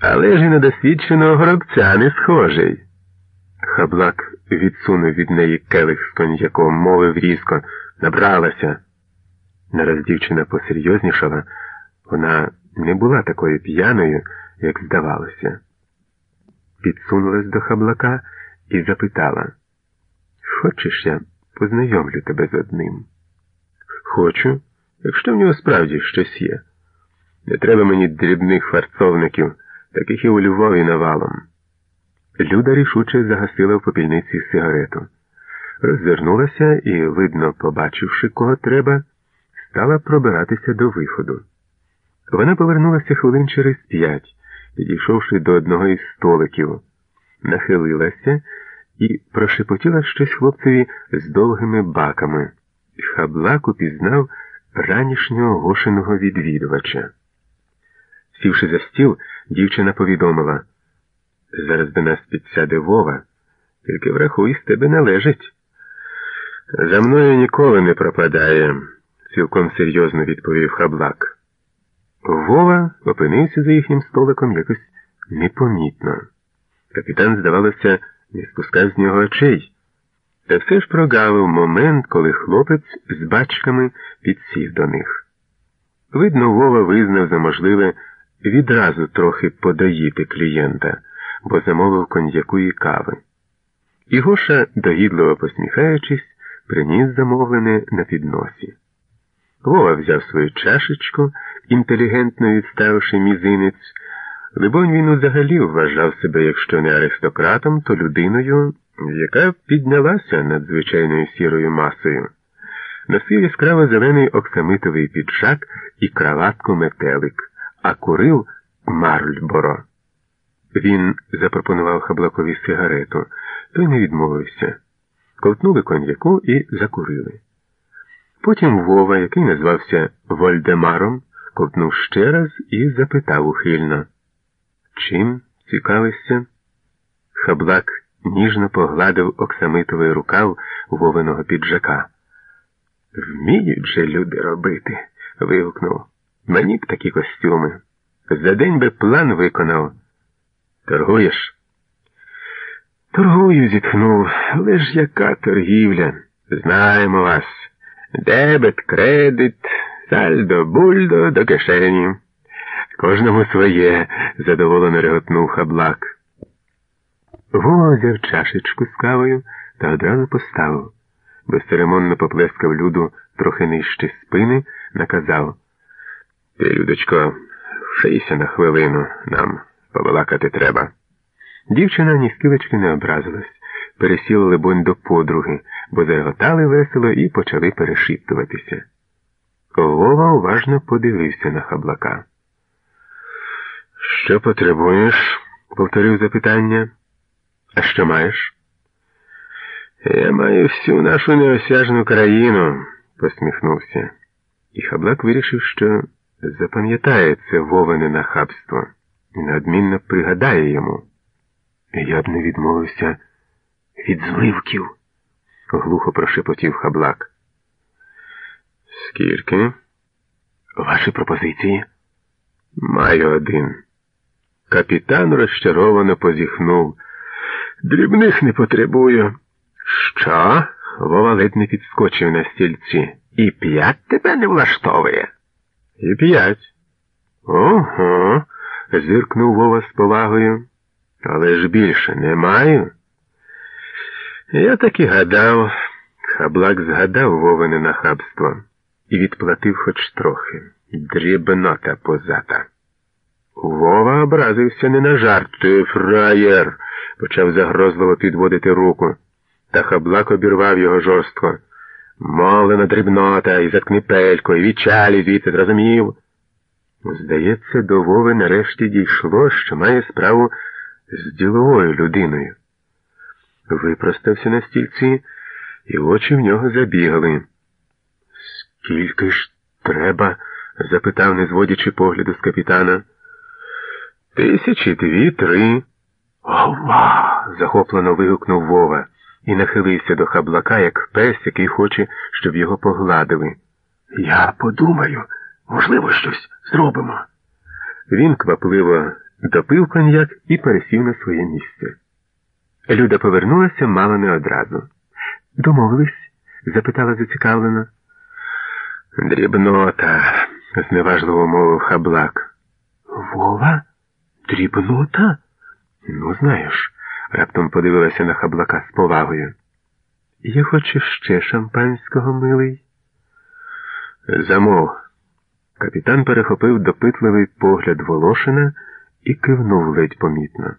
Але ж і на досвідченого горобця не схожий. Хаблак відсунув від неї келих з коньяком, мовив різко, набралася. Нараз дівчина посерйознішала, вона не була такою п'яною, як здавалося. Підсунулась до хаблака і запитала, Хочеш, я познайомлю тебе з одним? Хочу, якщо в нього справді щось є. Не треба мені дрібних фарцовників, таких і у Львові навалом. Люда рішуче загасила в попільниці сигарету, роззирнулася і, видно, побачивши, кого треба, стала пробиратися до виходу. Вона повернулася хвилин через п'ять, підійшовши до одного із столиків, нахилилася і прошепотіла щось хлопцеві з довгими баками. Хаблак упізнав ранішнього гошеного відвідувача. Сівши за стіл, дівчина повідомила зараз до нас підсяде Вова, тільки врахуй, з тебе належить. За мною ніколи не пропадає, цілком серйозно відповів хаблак. Вова опинився за їхнім столиком якось непомітно. Капітан, здавалося, не спускав з нього очей. Та все ж прогавив момент, коли хлопець з бачками підсів до них. Видно, Вова визнав за можливе відразу трохи подаїти клієнта, бо замовив коньяку і кави. І Гоша, догідливо посміхаючись, приніс замовлене на підносі. Вова взяв свою чашечку, інтелігентно відставивши мізинець. Либонь, він взагалі вважав себе, якщо не аристократом, то людиною, яка піднялася над звичайною сірою масою. Носив яскраво зелений оксамитовий піджак і краватку метелик, а курив Марльборо. Він запропонував хаблакові сигарету, той не відмовився. Ковтнули коньяку і закурили. Потім Вова, який назвався Вольдемаром, ковтнув ще раз і запитав ухильно. Чим цікавишся? Хаблак ніжно погладив оксамитовий рукав вовиного піджака. Вміють же люди робити, вигукнув. Мені б такі костюми. За день би план виконав. Торгуєш? Торгую, зітхнув. Ж яка торгівля? Знаємо вас. Дебет, кредит, сальдо, бульдо до кишені. Кожному своє, задоволено реготнув хаблак. Вова взяв чашечку з кавою та одразу поставив. Безцеремонно поплескав люду трохи нижче спини, наказав Ти, Людочко, вшийся на хвилину, нам побалакати треба. Дівчина ні скілечки не образилась, пересіла, либонь, до подруги, бо зареготали весело і почали перешіптуватися. Вова уважно подивився на хаблака. Що потребуєш? повторив запитання. А що маєш? Я маю всю нашу неосяжну країну, посміхнувся. І хаблак вирішив, що запам'ятає це вовене нахабство і неодмінно пригадає йому. Я б не відмовився від зливків, глухо прошепотів хаблак. Скільки? Ваші пропозиції? Маю один. Капітан розчаровано позіхнув. Дрібних не потребую. Що? Вова ледь не підскочив на стільці. І п'ять тебе не влаштовує? І п'ять. Ого, зиркнув Вова з повагою. Але ж більше не маю. Я так і гадав. Хаблак згадав Вовине нахабство і відплатив хоч трохи. Дрібнота позата. Вова образився не на жарт, ти фраєр, почав загрозливо підводити руку. Та хаблак обірвав його жорстко. Молена дрібнота, і заткни пелько, і відчалі звідси зрозумів. Здається, до Вови нарешті дійшло, що має справу з діловою людиною. Випростався на стільці, і очі в нього забігали. Скільки ж треба? запитав, не зводячи погляду з капітана. Тисячі дві, три. Ова. захоплено вигукнув Вова і нахилився до хаблака, як пес, який хоче, щоб його погладили. Я подумаю, можливо, щось зробимо. Він квапливо допив коньяк і пересів на своє місце. Люда повернулася мало не одразу. Домовились? запитала зацікавлено. Дрібнота, зневажливо мовив хаблак. Вова? Дрібнота? Ну, знаєш, раптом подивилася на хаблака з повагою. Я хочу ще шампанського, милий. Замов. Капітан перехопив допитливий погляд Волошина і кивнув ледь помітно.